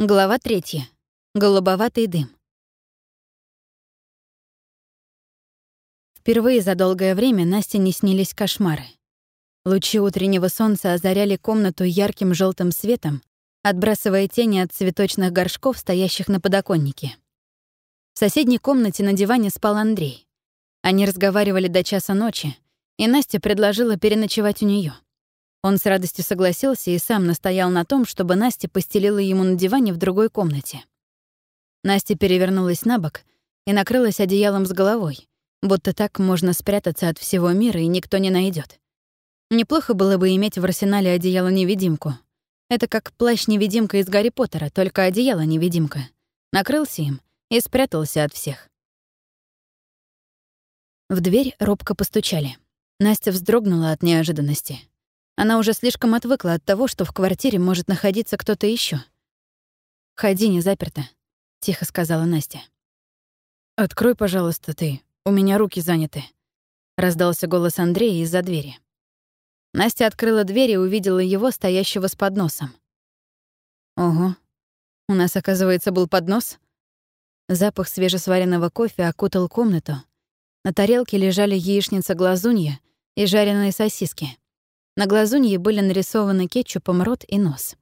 Глава третья. Голубоватый дым. Впервые за долгое время Насте не снились кошмары. Лучи утреннего солнца озаряли комнату ярким желтым светом, отбрасывая тени от цветочных горшков, стоящих на подоконнике. В соседней комнате на диване спал Андрей. Они разговаривали до часа ночи, и Настя предложила переночевать у нее. Он с радостью согласился и сам настоял на том, чтобы Настя постелила ему на диване в другой комнате. Настя перевернулась на бок и накрылась одеялом с головой, будто так можно спрятаться от всего мира и никто не найдет. Неплохо было бы иметь в арсенале одеяло-невидимку. Это как плащ-невидимка из Гарри Поттера, только одеяло-невидимка. Накрылся им и спрятался от всех. В дверь робко постучали. Настя вздрогнула от неожиданности. Она уже слишком отвыкла от того, что в квартире может находиться кто-то еще. «Ходи, не заперто», — тихо сказала Настя. «Открой, пожалуйста, ты. У меня руки заняты», — раздался голос Андрея из-за двери. Настя открыла дверь и увидела его, стоящего с подносом. «Ого, у нас, оказывается, был поднос?» Запах свежесваренного кофе окутал комнату. На тарелке лежали яичница-глазунья и жареные сосиски. На глазунье были нарисованы кетчупом рот и нос.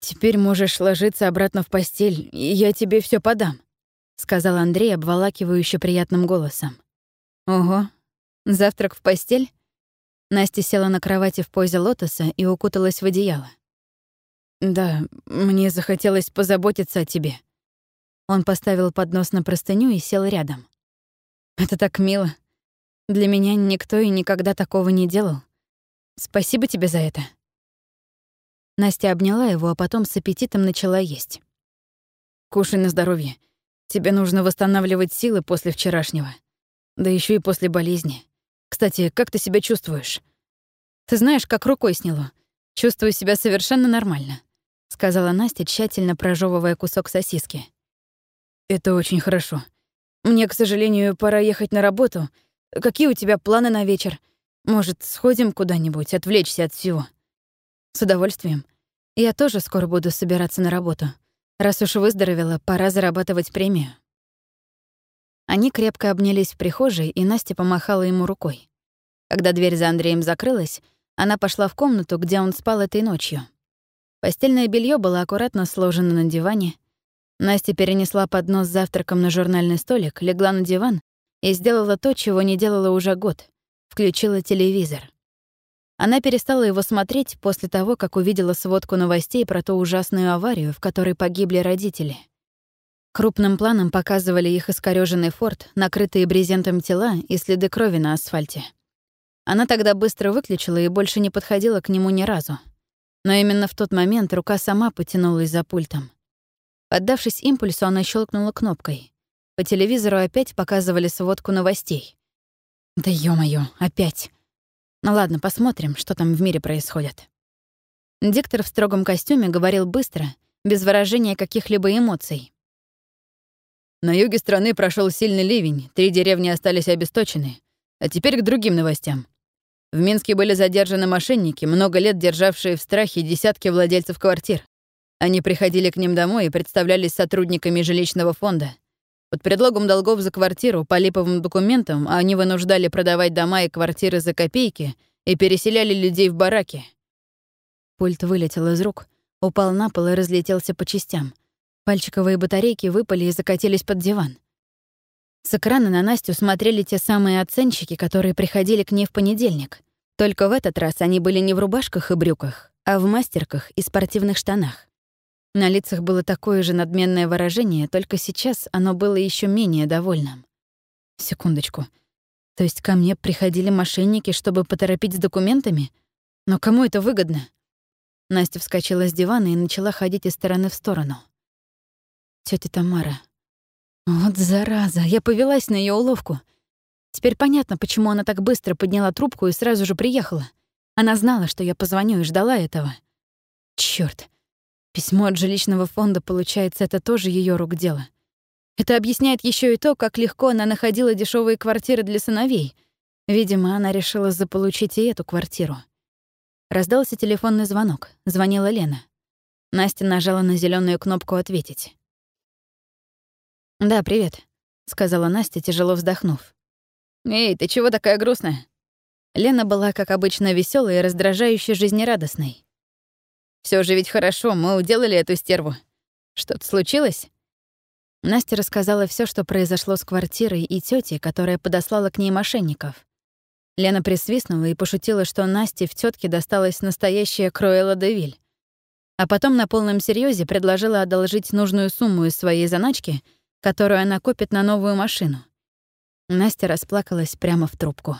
«Теперь можешь ложиться обратно в постель, и я тебе все подам», — сказал Андрей обволакивающе приятным голосом. «Ого, завтрак в постель?» Настя села на кровати в позе лотоса и укуталась в одеяло. «Да, мне захотелось позаботиться о тебе». Он поставил поднос на простыню и сел рядом. «Это так мило. Для меня никто и никогда такого не делал. Спасибо тебе за это». Настя обняла его, а потом с аппетитом начала есть. «Кушай на здоровье. Тебе нужно восстанавливать силы после вчерашнего. Да еще и после болезни. Кстати, как ты себя чувствуешь?» «Ты знаешь, как рукой сняло. Чувствую себя совершенно нормально», — сказала Настя, тщательно прожевывая кусок сосиски. «Это очень хорошо. Мне, к сожалению, пора ехать на работу, Какие у тебя планы на вечер? Может, сходим куда-нибудь, отвлечься от всего?» «С удовольствием. Я тоже скоро буду собираться на работу. Раз уж выздоровела, пора зарабатывать премию». Они крепко обнялись в прихожей, и Настя помахала ему рукой. Когда дверь за Андреем закрылась, она пошла в комнату, где он спал этой ночью. Постельное белье было аккуратно сложено на диване. Настя перенесла поднос с завтраком на журнальный столик, легла на диван и сделала то, чего не делала уже год. Включила телевизор. Она перестала его смотреть после того, как увидела сводку новостей про ту ужасную аварию, в которой погибли родители. Крупным планом показывали их искорёженный форт, накрытые брезентом тела и следы крови на асфальте. Она тогда быстро выключила и больше не подходила к нему ни разу. Но именно в тот момент рука сама потянулась за пультом. Поддавшись импульсу, она щелкнула кнопкой. По телевизору опять показывали сводку новостей. Да ё-моё, опять. Ну ладно, посмотрим, что там в мире происходит. Диктор в строгом костюме говорил быстро, без выражения каких-либо эмоций. На юге страны прошел сильный ливень, три деревни остались обесточены. А теперь к другим новостям. В Минске были задержаны мошенники, много лет державшие в страхе десятки владельцев квартир. Они приходили к ним домой и представлялись сотрудниками жилищного фонда. Под предлогом долгов за квартиру по липовым документам они вынуждали продавать дома и квартиры за копейки и переселяли людей в бараки. Пульт вылетел из рук, упал на пол и разлетелся по частям. Пальчиковые батарейки выпали и закатились под диван. С экрана на Настю смотрели те самые оценщики, которые приходили к ней в понедельник. Только в этот раз они были не в рубашках и брюках, а в мастерках и спортивных штанах. На лицах было такое же надменное выражение, только сейчас оно было еще менее довольным. Секундочку. То есть ко мне приходили мошенники, чтобы поторопить с документами? Но кому это выгодно? Настя вскочила с дивана и начала ходить из стороны в сторону. Тётя Тамара. Вот зараза, я повелась на её уловку. Теперь понятно, почему она так быстро подняла трубку и сразу же приехала. Она знала, что я позвоню и ждала этого. Чёрт. Письмо от жилищного фонда, получается, это тоже ее рук дело. Это объясняет еще и то, как легко она находила дешевые квартиры для сыновей. Видимо, она решила заполучить и эту квартиру. Раздался телефонный звонок. Звонила Лена. Настя нажала на зеленую кнопку «Ответить». «Да, привет», — сказала Настя, тяжело вздохнув. «Эй, ты чего такая грустная?» Лена была, как обычно, веселой и раздражающе жизнерадостной. Все же ведь хорошо, мы уделали эту стерву. Что-то случилось?» Настя рассказала все, что произошло с квартирой и тетей, которая подослала к ней мошенников. Лена присвистнула и пошутила, что Насте в тетке досталась настоящая Кроэла де. А потом на полном серьезе предложила одолжить нужную сумму из своей заначки, которую она копит на новую машину. Настя расплакалась прямо в трубку.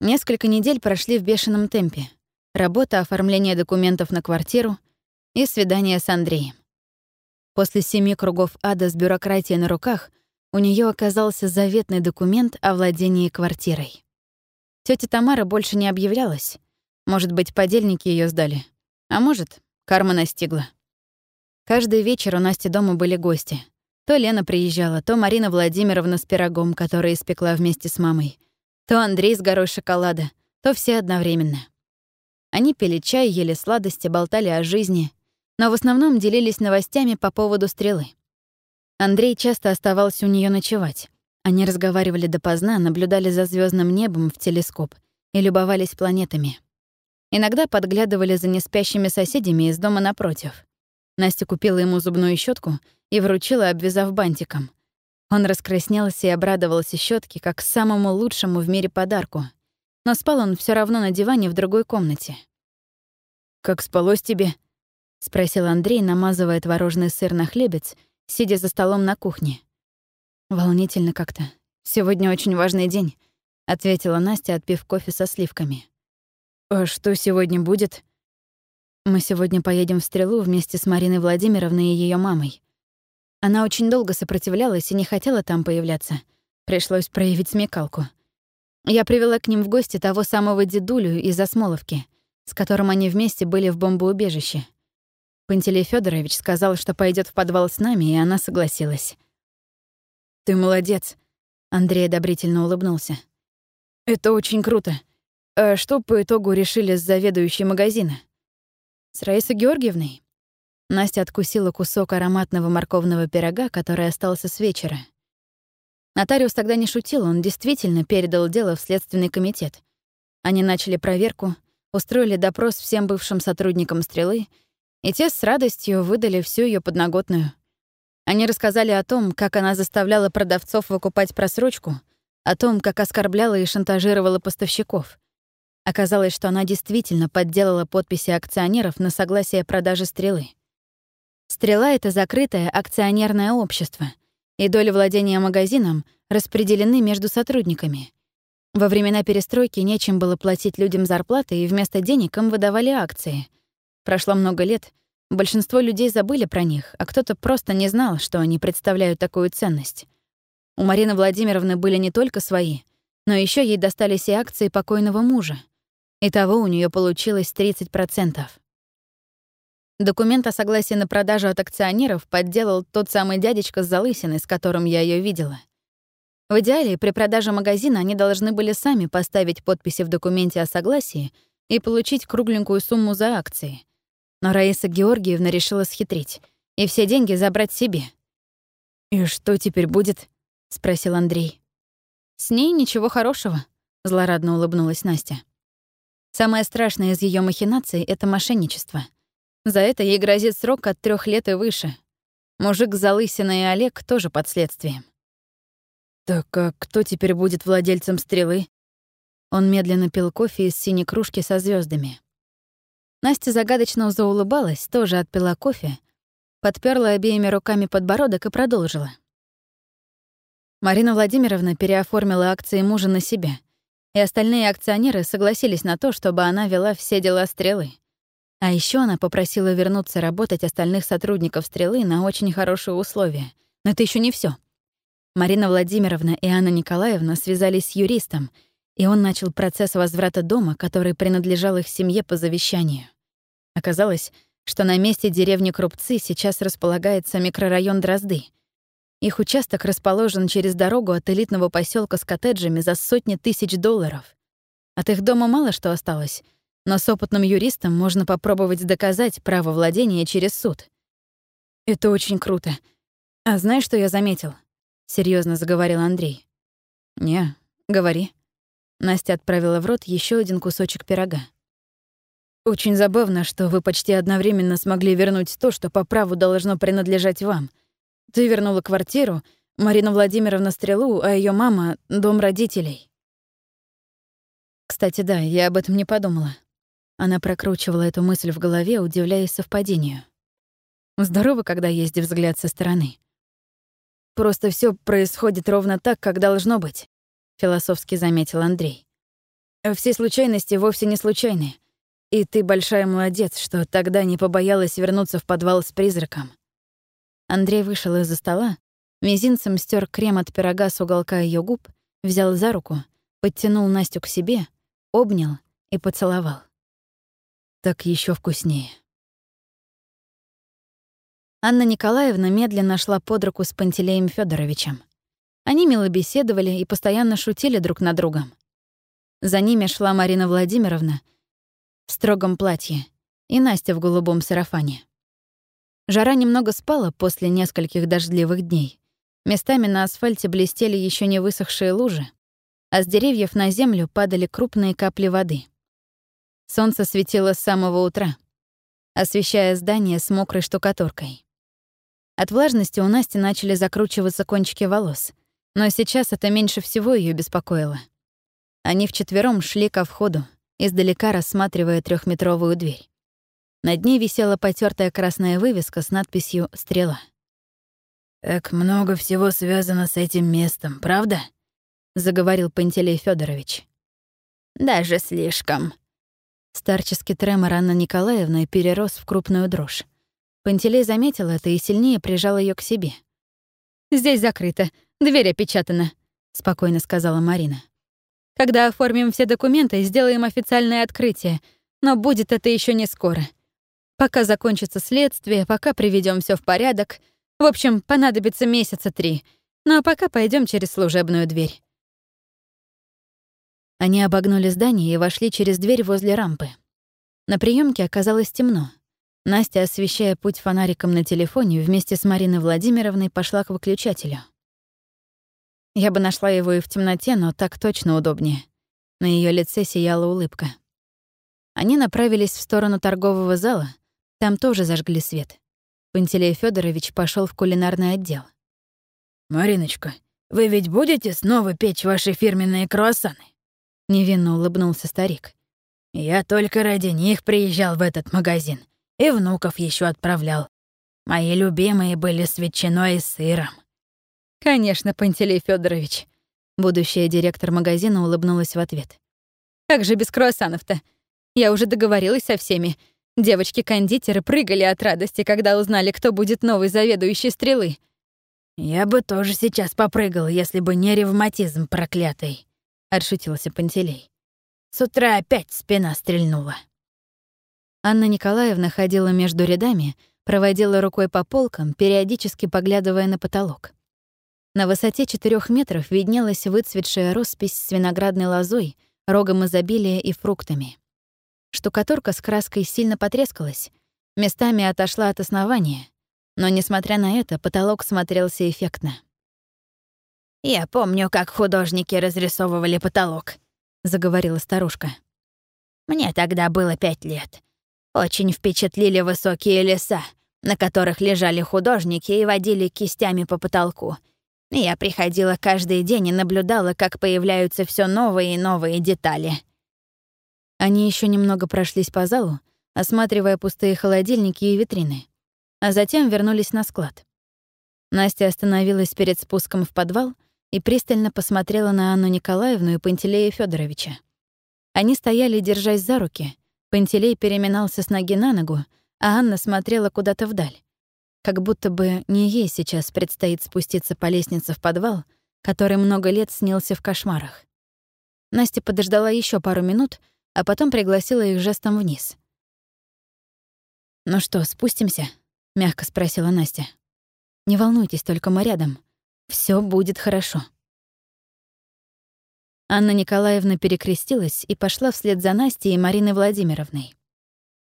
Несколько недель прошли в бешеном темпе. Работа, оформление документов на квартиру и свидание с Андреем. После семи кругов ада с бюрократией на руках у нее оказался заветный документ о владении квартирой. Тетя Тамара больше не объявлялась. Может быть, подельники ее сдали. А может, карма настигла. Каждый вечер у Насти дома были гости. То Лена приезжала, то Марина Владимировна с пирогом, который испекла вместе с мамой, то Андрей с горой шоколада, то все одновременно. Они пили чай, ели сладости, болтали о жизни, но в основном делились новостями по поводу стрелы. Андрей часто оставался у нее ночевать. Они разговаривали допоздна, наблюдали за звездным небом в телескоп и любовались планетами. Иногда подглядывали за неспящими соседями из дома напротив. Настя купила ему зубную щетку и вручила, обвязав бантиком. Он раскраснелся и обрадовался щетке как самому лучшему в мире подарку. Но спал он все равно на диване в другой комнате. «Как спалось тебе?» — спросил Андрей, намазывая творожный сыр на хлебец, сидя за столом на кухне. «Волнительно как-то. Сегодня очень важный день», — ответила Настя, отпив кофе со сливками. «А что сегодня будет?» «Мы сегодня поедем в Стрелу вместе с Мариной Владимировной и ее мамой. Она очень долго сопротивлялась и не хотела там появляться. Пришлось проявить смекалку. Я привела к ним в гости того самого дедулю из Осмоловки, с которым они вместе были в бомбоубежище. Пантелей Федорович сказал, что пойдет в подвал с нами, и она согласилась. «Ты молодец», — Андрей одобрительно улыбнулся. «Это очень круто. А что по итогу решили с заведующей магазина?» «С Раисой Георгиевной?» Настя откусила кусок ароматного морковного пирога, который остался с вечера. Нотариус тогда не шутил, он действительно передал дело в Следственный комитет. Они начали проверку, устроили допрос всем бывшим сотрудникам «Стрелы», и те с радостью выдали всю ее подноготную. Они рассказали о том, как она заставляла продавцов выкупать просрочку, о том, как оскорбляла и шантажировала поставщиков. Оказалось, что она действительно подделала подписи акционеров на согласие продажи «Стрелы». «Стрела» — это закрытое акционерное общество, и доли владения магазином распределены между сотрудниками. Во времена перестройки нечем было платить людям зарплаты, и вместо денег им выдавали акции. Прошло много лет, большинство людей забыли про них, а кто-то просто не знал, что они представляют такую ценность. У Марины Владимировны были не только свои, но еще ей достались и акции покойного мужа. Итого у нее получилось 30%. Документ о согласии на продажу от акционеров подделал тот самый дядечка с залысиной, с которым я ее видела. В идеале, при продаже магазина они должны были сами поставить подписи в документе о согласии и получить кругленькую сумму за акции. Но Раиса Георгиевна решила схитрить и все деньги забрать себе. «И что теперь будет?» — спросил Андрей. «С ней ничего хорошего», — злорадно улыбнулась Настя. «Самое страшное из ее махинаций — это мошенничество — за это ей грозит срок от трех лет и выше. Мужик Залысина и Олег тоже под следствием. «Так а кто теперь будет владельцем стрелы?» Он медленно пил кофе из синей кружки со звездами. Настя загадочно заулыбалась, тоже отпила кофе, подперла обеими руками подбородок и продолжила. Марина Владимировна переоформила акции мужа на себя, и остальные акционеры согласились на то, чтобы она вела все дела стрелы. А еще она попросила вернуться работать остальных сотрудников «Стрелы» на очень хорошие условия. Но это еще не все. Марина Владимировна и Анна Николаевна связались с юристом, и он начал процесс возврата дома, который принадлежал их семье по завещанию. Оказалось, что на месте деревни Крупцы сейчас располагается микрорайон Дрозды. Их участок расположен через дорогу от элитного поселка с коттеджами за сотни тысяч долларов. От их дома мало что осталось — но с опытным юристом можно попробовать доказать право владения через суд. Это очень круто. А знаешь, что я заметил? Серьезно заговорил Андрей. Не, говори. Настя отправила в рот еще один кусочек пирога. Очень забавно, что вы почти одновременно смогли вернуть то, что по праву должно принадлежать вам. Ты вернула квартиру, Марина Владимировна — стрелу, а ее мама — дом родителей. Кстати, да, я об этом не подумала. Она прокручивала эту мысль в голове, удивляясь совпадению. Здорово, когда есть взгляд со стороны. Просто все происходит ровно так, как должно быть, философски заметил Андрей. Все случайности вовсе не случайны. И ты большая молодец, что тогда не побоялась вернуться в подвал с призраком. Андрей вышел из-за стола, мизинцем стер крем от пирога с уголка ее губ, взял за руку, подтянул Настю к себе, обнял и поцеловал. Так еще вкуснее. Анна Николаевна медленно шла под руку с Пантелеем Федоровичем. Они мило беседовали и постоянно шутили друг над другом. За ними шла Марина Владимировна в строгом платье и Настя в голубом сарафане. Жара немного спала после нескольких дождливых дней. Местами на асфальте блестели еще не высохшие лужи, а с деревьев на землю падали крупные капли воды. Солнце светило с самого утра, освещая здание с мокрой штукатуркой. От влажности у Насти начали закручиваться кончики волос, но сейчас это меньше всего ее беспокоило. Они вчетвером шли ко входу, издалека рассматривая трехметровую дверь. Над ней висела потертая красная вывеска с надписью «Стрела». «Так много всего связано с этим местом, правда?» — заговорил Пантелей Федорович. «Даже слишком». Старческий тремор Анны Николаевны перерос в крупную дрожь. Пантелей заметил это и сильнее прижал ее к себе. «Здесь закрыто, дверь опечатана», — спокойно сказала Марина. «Когда оформим все документы, сделаем официальное открытие, но будет это еще не скоро. Пока закончится следствие, пока приведем все в порядок. В общем, понадобится месяца три. Ну а пока пойдем через служебную дверь». Они обогнули здание и вошли через дверь возле рампы. На приемке оказалось темно. Настя, освещая путь фонариком на телефоне, вместе с Мариной Владимировной пошла к выключателю. Я бы нашла его и в темноте, но так точно удобнее. На ее лице сияла улыбка. Они направились в сторону торгового зала, там тоже зажгли свет. Пантелей Федорович пошел в кулинарный отдел. «Мариночка, вы ведь будете снова печь ваши фирменные круассаны?» Невинно улыбнулся старик. «Я только ради них приезжал в этот магазин. И внуков еще отправлял. Мои любимые были с ветчиной и сыром. Конечно, Пантелей Федорович. Будущая директор магазина улыбнулась в ответ. Как же без круассанов-то? Я уже договорилась со всеми. Девочки-кондитеры прыгали от радости, когда узнали, кто будет новый заведующий стрелы. «Я бы тоже сейчас попрыгал, если бы не ревматизм проклятый», — отшутился Пантелей. «С утра опять спина стрельнула». Анна Николаевна ходила между рядами, проводила рукой по полкам, периодически поглядывая на потолок. На высоте четырех метров виднелась выцветшая роспись с виноградной лозой, рогом изобилия и фруктами. Штукатурка с краской сильно потрескалась, местами отошла от основания, но, несмотря на это, потолок смотрелся эффектно. «Я помню, как художники разрисовывали потолок», — заговорила старушка. «Мне тогда было пять лет. Очень впечатлили высокие леса, на которых лежали художники и водили кистями по потолку. Я приходила каждый день и наблюдала, как появляются все новые и новые детали. Они еще немного прошлись по залу, осматривая пустые холодильники и витрины, а затем вернулись на склад. Настя остановилась перед спуском в подвал и пристально посмотрела на Анну Николаевну и Пантелея Федоровича. Они стояли, держась за руки, Пантелей переминался с ноги на ногу, а Анна смотрела куда-то вдаль. Как будто бы не ей сейчас предстоит спуститься по лестнице в подвал, который много лет снился в кошмарах. Настя подождала еще пару минут, а потом пригласила их жестом вниз. «Ну что, спустимся?» — мягко спросила Настя. «Не волнуйтесь, только мы рядом. Все будет хорошо». Анна Николаевна перекрестилась и пошла вслед за Настей и Мариной Владимировной.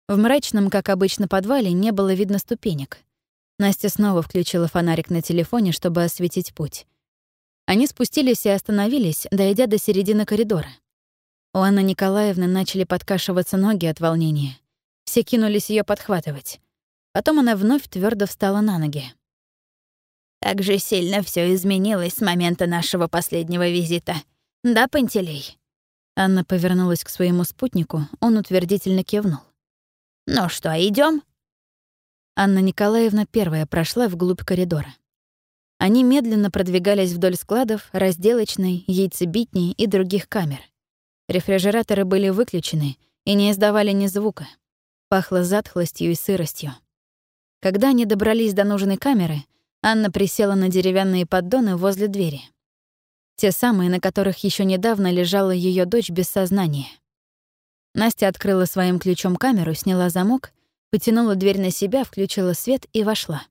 В мрачном, как обычно, подвале не было видно ступенек. Настя снова включила фонарик на телефоне, чтобы осветить путь. Они спустились и остановились, дойдя до середины коридора. У Анны Николаевны начали подкашиваться ноги от волнения. Все кинулись ее подхватывать. Потом она вновь твердо встала на ноги. «Так же сильно все изменилось с момента нашего последнего визита», «Да, Пантелей». Анна повернулась к своему спутнику, он утвердительно кивнул. «Ну что, идем? Анна Николаевна первая прошла вглубь коридора. Они медленно продвигались вдоль складов, разделочной, яйцебитни и других камер. Рефрижераторы были выключены и не издавали ни звука. Пахло затхлостью и сыростью. Когда они добрались до нужной камеры, Анна присела на деревянные поддоны возле двери. Те самые, на которых еще недавно лежала ее дочь без сознания. Настя открыла своим ключом камеру, сняла замок, потянула дверь на себя, включила свет и вошла.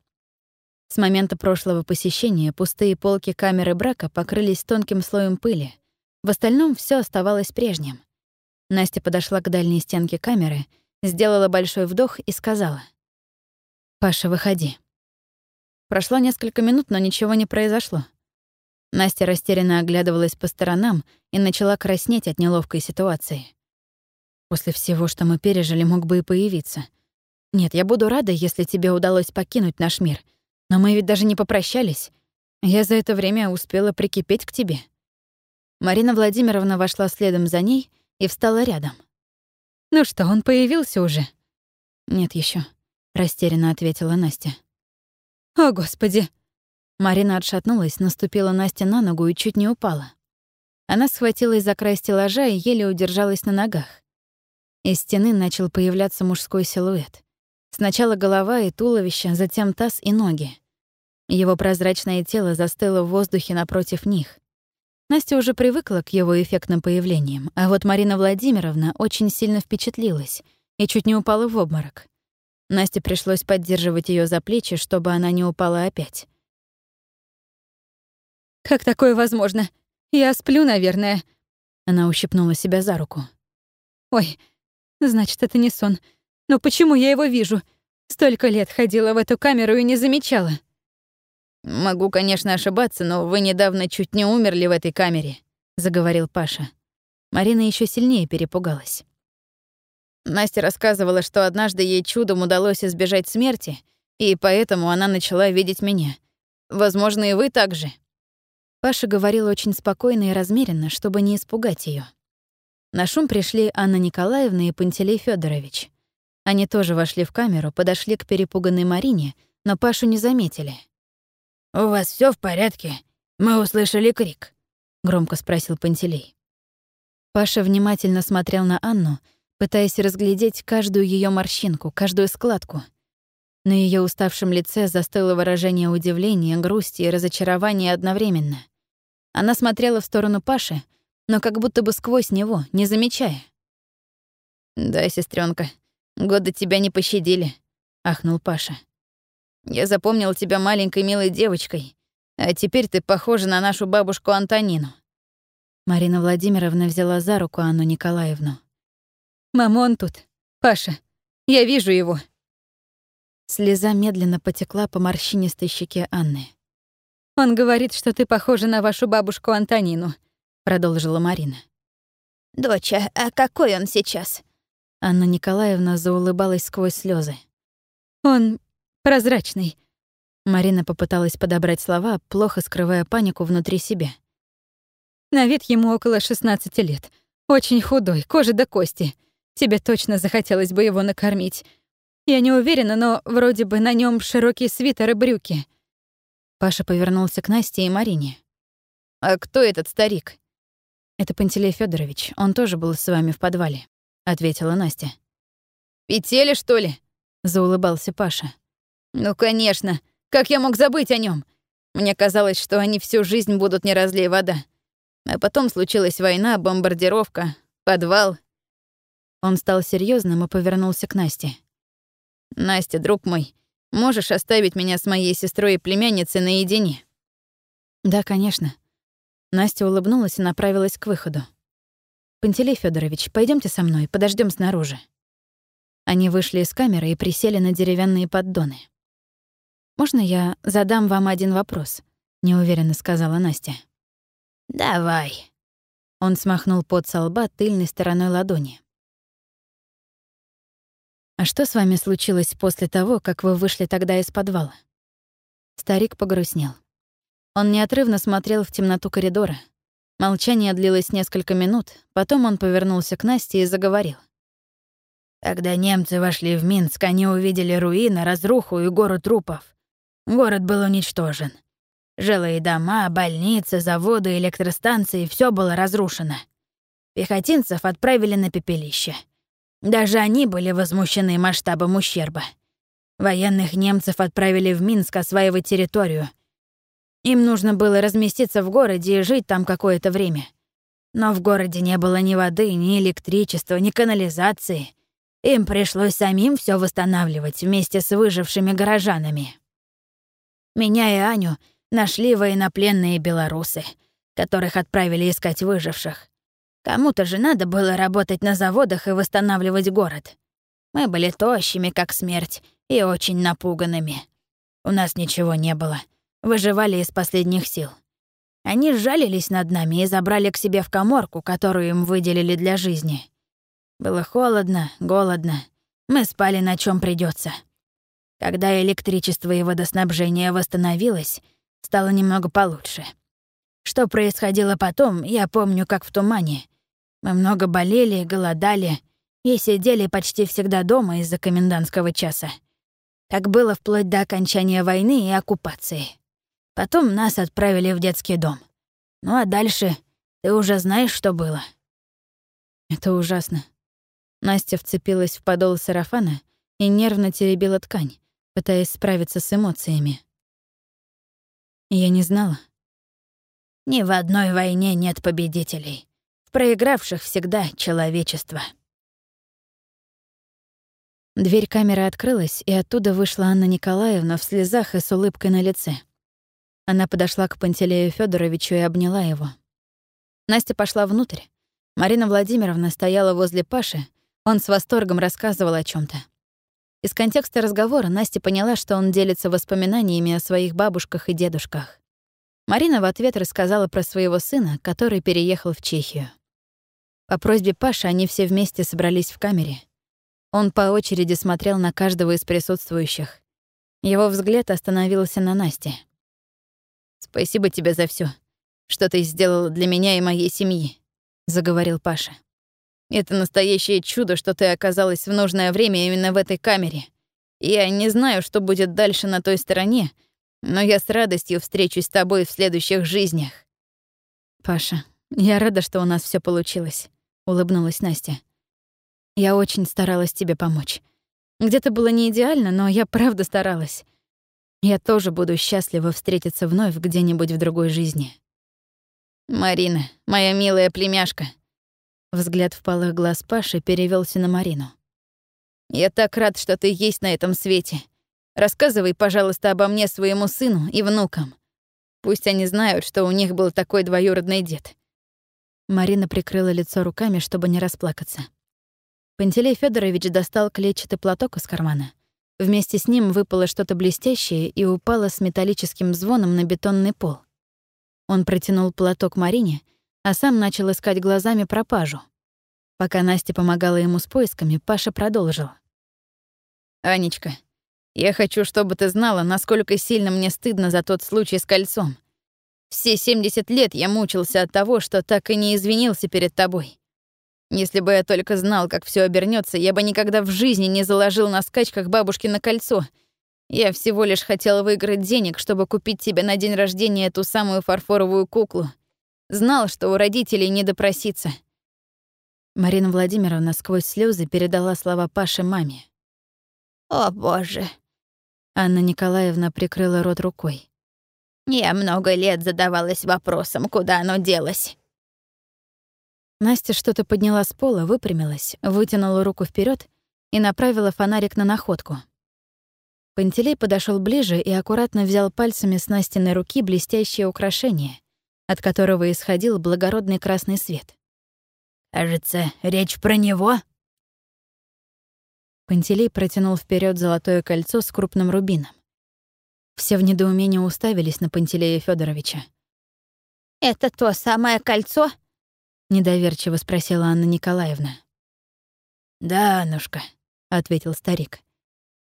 С момента прошлого посещения пустые полки камеры брака покрылись тонким слоем пыли. В остальном все оставалось прежним. Настя подошла к дальней стенке камеры, сделала большой вдох и сказала. «Паша, выходи». Прошло несколько минут, но ничего не произошло. Настя растерянно оглядывалась по сторонам и начала краснеть от неловкой ситуации. После всего, что мы пережили, мог бы и появиться. Нет, я буду рада, если тебе удалось покинуть наш мир. Но мы ведь даже не попрощались. Я за это время успела прикипеть к тебе. Марина Владимировна вошла следом за ней и встала рядом. «Ну что, он появился уже?» «Нет еще, растерянно ответила Настя. «О, Господи!» Марина отшатнулась, наступила Насте на ногу и чуть не упала. Она схватилась за край стеллажа и еле удержалась на ногах. Из стены начал появляться мужской силуэт. Сначала голова и туловище, затем таз и ноги. Его прозрачное тело застыло в воздухе напротив них. Настя уже привыкла к его эффектным появлениям, а вот Марина Владимировна очень сильно впечатлилась и чуть не упала в обморок. Насте пришлось поддерживать ее за плечи, чтобы она не упала опять. Как такое возможно? Я сплю, наверное. Она ущипнула себя за руку. Ой, значит, это не сон. Но почему я его вижу? Столько лет ходила в эту камеру и не замечала. Могу, конечно, ошибаться, но вы недавно чуть не умерли в этой камере, заговорил Паша. Марина еще сильнее перепугалась. Настя рассказывала, что однажды ей чудом удалось избежать смерти, и поэтому она начала видеть меня. Возможно, и вы также. Паша говорил очень спокойно и размеренно, чтобы не испугать ее. На шум пришли Анна Николаевна и Пантелей Федорович. Они тоже вошли в камеру, подошли к перепуганной Марине, но Пашу не заметили. «У вас все в порядке? Мы услышали крик», — громко спросил Пантелей. Паша внимательно смотрел на Анну, пытаясь разглядеть каждую ее морщинку, каждую складку. На ее уставшем лице застыло выражение удивления, грусти и разочарования одновременно. Она смотрела в сторону Паши, но как будто бы сквозь него, не замечая. «Да, сестренка, годы тебя не пощадили», — ахнул Паша. «Я запомнил тебя маленькой милой девочкой, а теперь ты похожа на нашу бабушку Антонину». Марина Владимировна взяла за руку Анну Николаевну. «Мама, он тут. Паша, я вижу его». Слеза медленно потекла по морщинистой щеке Анны. «Он говорит, что ты похожа на вашу бабушку Антонину», — продолжила Марина. «Доча, а какой он сейчас?» Анна Николаевна заулыбалась сквозь слезы. «Он прозрачный». Марина попыталась подобрать слова, плохо скрывая панику внутри себя. «На вид ему около 16 лет. Очень худой, кожа до кости. Тебе точно захотелось бы его накормить. Я не уверена, но вроде бы на нем широкий свитер и брюки». Паша повернулся к Насте и Марине. «А кто этот старик?» «Это Пантелей Федорович. Он тоже был с вами в подвале», — ответила Настя. «Петели, что ли?» — заулыбался Паша. «Ну, конечно. Как я мог забыть о нем? Мне казалось, что они всю жизнь будут не разлей вода. А потом случилась война, бомбардировка, подвал». Он стал серьезным и повернулся к Насте. «Настя, друг мой, Можешь оставить меня с моей сестрой и племянницей наедине?» «Да, конечно». Настя улыбнулась и направилась к выходу. «Пантелей Федорович, пойдемте со мной, подождем снаружи». Они вышли из камеры и присели на деревянные поддоны. «Можно я задам вам один вопрос?» — неуверенно сказала Настя. «Давай». Он смахнул пот со лба тыльной стороной ладони. «А что с вами случилось после того, как вы вышли тогда из подвала?» Старик погрустнел. Он неотрывно смотрел в темноту коридора. Молчание длилось несколько минут, потом он повернулся к Насте и заговорил. Когда немцы вошли в Минск, они увидели руины, разруху и гору трупов. Город был уничтожен. Жилые дома, больницы, заводы, электростанции — все было разрушено. Пехотинцев отправили на пепелище. Даже они были возмущены масштабом ущерба. Военных немцев отправили в Минск осваивать территорию. Им нужно было разместиться в городе и жить там какое-то время. Но в городе не было ни воды, ни электричества, ни канализации. Им пришлось самим все восстанавливать вместе с выжившими горожанами. Меня и Аню нашли военнопленные белорусы, которых отправили искать выживших. Кому-то же надо было работать на заводах и восстанавливать город. Мы были тощими, как смерть, и очень напуганными. У нас ничего не было. Выживали из последних сил. Они сжалились над нами и забрали к себе в коморку, которую им выделили для жизни. Было холодно, голодно. Мы спали на чем придется. Когда электричество и водоснабжение восстановилось, стало немного получше. Что происходило потом, я помню, как в тумане. Мы много болели, голодали и сидели почти всегда дома из-за комендантского часа. Так было вплоть до окончания войны и оккупации. Потом нас отправили в детский дом. Ну а дальше ты уже знаешь, что было. Это ужасно. Настя вцепилась в подол сарафана и нервно теребила ткань, пытаясь справиться с эмоциями. Я не знала. Ни в одной войне нет победителей. Проигравших всегда человечество. Дверь камеры открылась, и оттуда вышла Анна Николаевна в слезах и с улыбкой на лице. Она подошла к Пантелею Федоровичу и обняла его. Настя пошла внутрь. Марина Владимировна стояла возле Паши, он с восторгом рассказывал о чем то Из контекста разговора Настя поняла, что он делится воспоминаниями о своих бабушках и дедушках. Марина в ответ рассказала про своего сына, который переехал в Чехию. По просьбе Паши они все вместе собрались в камере. Он по очереди смотрел на каждого из присутствующих. Его взгляд остановился на Насте. «Спасибо тебе за все, что ты сделала для меня и моей семьи», — заговорил Паша. «Это настоящее чудо, что ты оказалась в нужное время именно в этой камере. Я не знаю, что будет дальше на той стороне, но я с радостью встречусь с тобой в следующих жизнях». «Паша, я рада, что у нас все получилось», — улыбнулась Настя. Я очень старалась тебе помочь. Где-то было не идеально, но я правда старалась. Я тоже буду счастлива встретиться вновь где-нибудь в другой жизни. Марина, моя милая племяшка. Взгляд впалых глаз Паши перевелся на Марину. Я так рад, что ты есть на этом свете. Рассказывай, пожалуйста, обо мне своему сыну и внукам. Пусть они знают, что у них был такой двоюродный дед. Марина прикрыла лицо руками, чтобы не расплакаться. Пантелей Федорович достал клетчатый платок из кармана. Вместе с ним выпало что-то блестящее и упало с металлическим звоном на бетонный пол. Он протянул платок Марине, а сам начал искать глазами пропажу. Пока Настя помогала ему с поисками, Паша продолжил. «Анечка, я хочу, чтобы ты знала, насколько сильно мне стыдно за тот случай с кольцом. Все 70 лет я мучился от того, что так и не извинился перед тобой. Если бы я только знал, как все обернется, я бы никогда в жизни не заложил на скачках бабушки на кольцо. Я всего лишь хотел выиграть денег, чтобы купить тебе на день рождения эту самую фарфоровую куклу. Знал, что у родителей не допроситься. Марина Владимировна сквозь слезы передала слова Паше маме. «О, боже!» Анна Николаевна прикрыла рот рукой. «Я много лет задавалась вопросом, куда оно делось. Настя что-то подняла с пола, выпрямилась, вытянула руку вперед и направила фонарик на находку. Пантелей подошел ближе и аккуратно взял пальцами с Настиной руки блестящее украшение, от которого исходил благородный красный свет. «Кажется, речь про него?» Пантелей протянул вперед золотое кольцо с крупным рубином. Все в недоумении уставились на Пантелея Федоровича. «Это то самое кольцо?» — недоверчиво спросила Анна Николаевна. «Да, Аннушка», — ответил старик.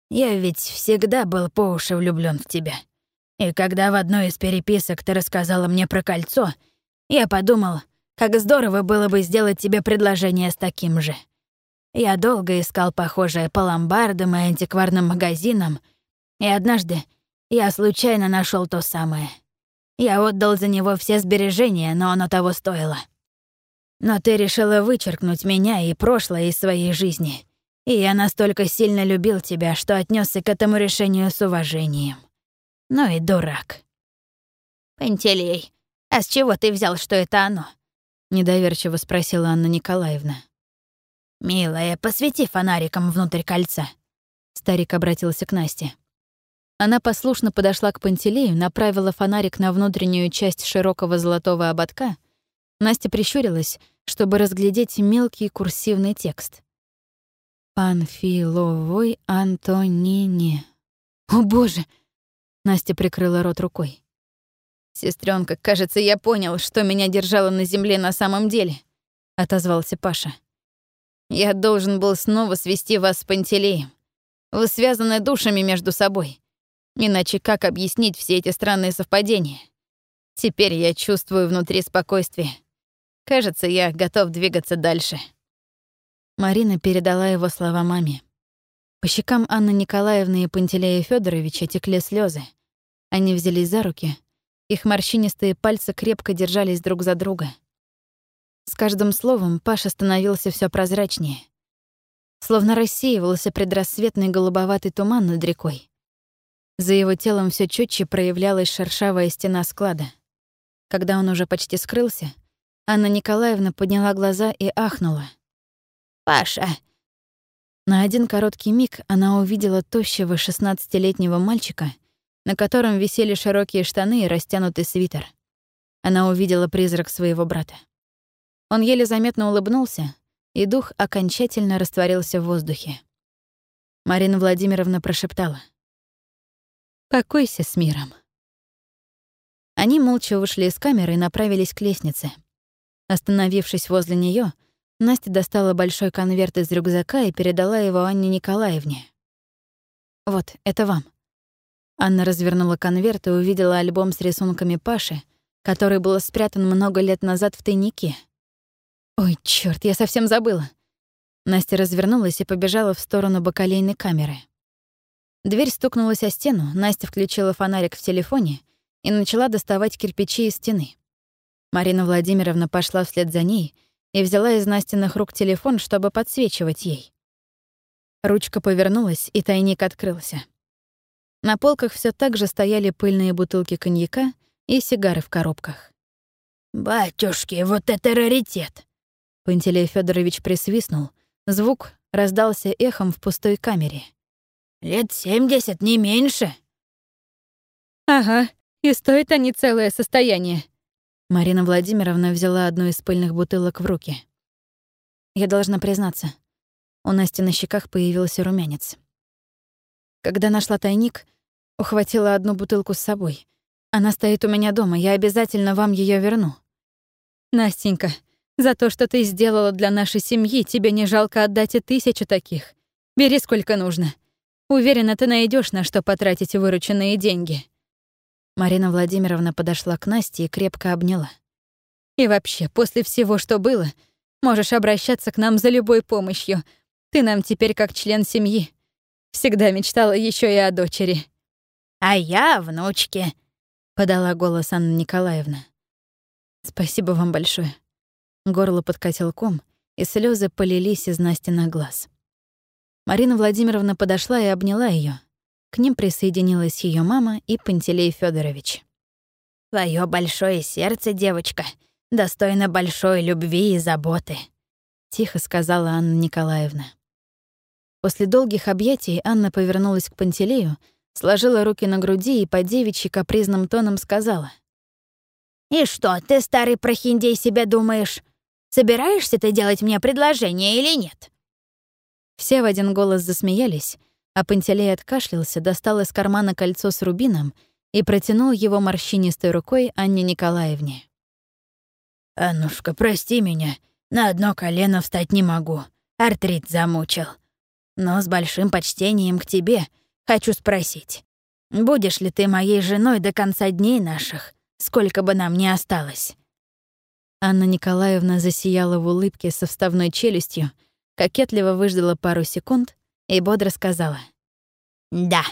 «Я ведь всегда был по уши влюблён в тебя. И когда в одной из переписок ты рассказала мне про кольцо, я подумал, как здорово было бы сделать тебе предложение с таким же. Я долго искал похожее по ломбардам и антикварным магазинам, и однажды я случайно нашел то самое. Я отдал за него все сбережения, но оно того стоило. Но ты решила вычеркнуть меня и прошлое из своей жизни. И я настолько сильно любил тебя, что отнесся к этому решению с уважением. Ну и дурак. «Пантелей, а с чего ты взял, что это оно?» — недоверчиво спросила Анна Николаевна. «Милая, посвети фонариком внутрь кольца». Старик обратился к Насте. Она послушно подошла к Пантелею, направила фонарик на внутреннюю часть широкого золотого ободка. Настя прищурилась, чтобы разглядеть мелкий курсивный текст. «Панфиловой Антонине». «О, боже!» Настя прикрыла рот рукой. Сестренка, кажется, я понял, что меня держало на земле на самом деле», — отозвался Паша. «Я должен был снова свести вас с Пантелеем. Вы связаны душами между собой. Иначе как объяснить все эти странные совпадения? Теперь я чувствую внутри спокойствие. Кажется, я готов двигаться дальше. Марина передала его слова маме. По щекам Анны Николаевны и Пантелея Федоровича текли слезы. Они взялись за руки. Их морщинистые пальцы крепко держались друг за друга. С каждым словом Паша становился все прозрачнее. Словно рассеивался предрассветный голубоватый туман над рекой. За его телом все четче проявлялась шершавая стена склада. Когда он уже почти скрылся, Анна Николаевна подняла глаза и ахнула. «Паша!» На один короткий миг она увидела тощего шестнадцатилетнего мальчика, на котором висели широкие штаны и растянутый свитер. Она увидела призрак своего брата. Он еле заметно улыбнулся, и дух окончательно растворился в воздухе. Марина Владимировна прошептала — Покойся с миром. Они молча вышли из камеры и направились к лестнице. Остановившись возле нее, Настя достала большой конверт из рюкзака и передала его Анне Николаевне. «Вот, это вам». Анна развернула конверт и увидела альбом с рисунками Паши, который был спрятан много лет назад в тайнике. «Ой, черт, я совсем забыла». Настя развернулась и побежала в сторону бакалейной камеры. Дверь стукнулась о стену, Настя включила фонарик в телефоне и начала доставать кирпичи из стены. Марина Владимировна пошла вслед за ней и взяла из Настиных рук телефон, чтобы подсвечивать ей. Ручка повернулась, и тайник открылся. На полках все так же стояли пыльные бутылки коньяка и сигары в коробках. «Батюшки, вот это раритет!» Пантелей Федорович присвистнул. Звук раздался эхом в пустой камере. Лет семьдесят, не меньше. Ага, и стоят они целое состояние. Марина Владимировна взяла одну из пыльных бутылок в руки. Я должна признаться, у Насти на щеках появился румянец. Когда нашла тайник, ухватила одну бутылку с собой. Она стоит у меня дома, я обязательно вам ее верну. Настенька, за то, что ты сделала для нашей семьи, тебе не жалко отдать и тысячу таких. Бери сколько нужно. Уверена, ты найдешь на что потратить вырученные деньги». Марина Владимировна подошла к Насте и крепко обняла. «И вообще, после всего, что было, можешь обращаться к нам за любой помощью. Ты нам теперь как член семьи. Всегда мечтала еще и о дочери». «А я о внучке», — подала голос Анна Николаевна. «Спасибо вам большое». Горло подкатил ком, и слезы полились из Настиных глаз. Марина Владимировна подошла и обняла ее. К ним присоединилась ее мама и Пантелей Федорович. Твое большое сердце, девочка, достойно большой любви и заботы», — тихо сказала Анна Николаевна. После долгих объятий Анна повернулась к Пантелею, сложила руки на груди и по девичьи капризным тоном сказала. «И что, ты, старый прохиндей, себе думаешь, собираешься ты делать мне предложение или нет?» Все в один голос засмеялись, а Пантелей откашлялся, достал из кармана кольцо с рубином и протянул его морщинистой рукой Анне Николаевне. «Аннушка, прости меня, на одно колено встать не могу, артрит замучил. Но с большим почтением к тебе хочу спросить, будешь ли ты моей женой до конца дней наших, сколько бы нам ни осталось?» Анна Николаевна засияла в улыбке со вставной челюстью, кокетливо выждала пару секунд и бодро сказала. «Да».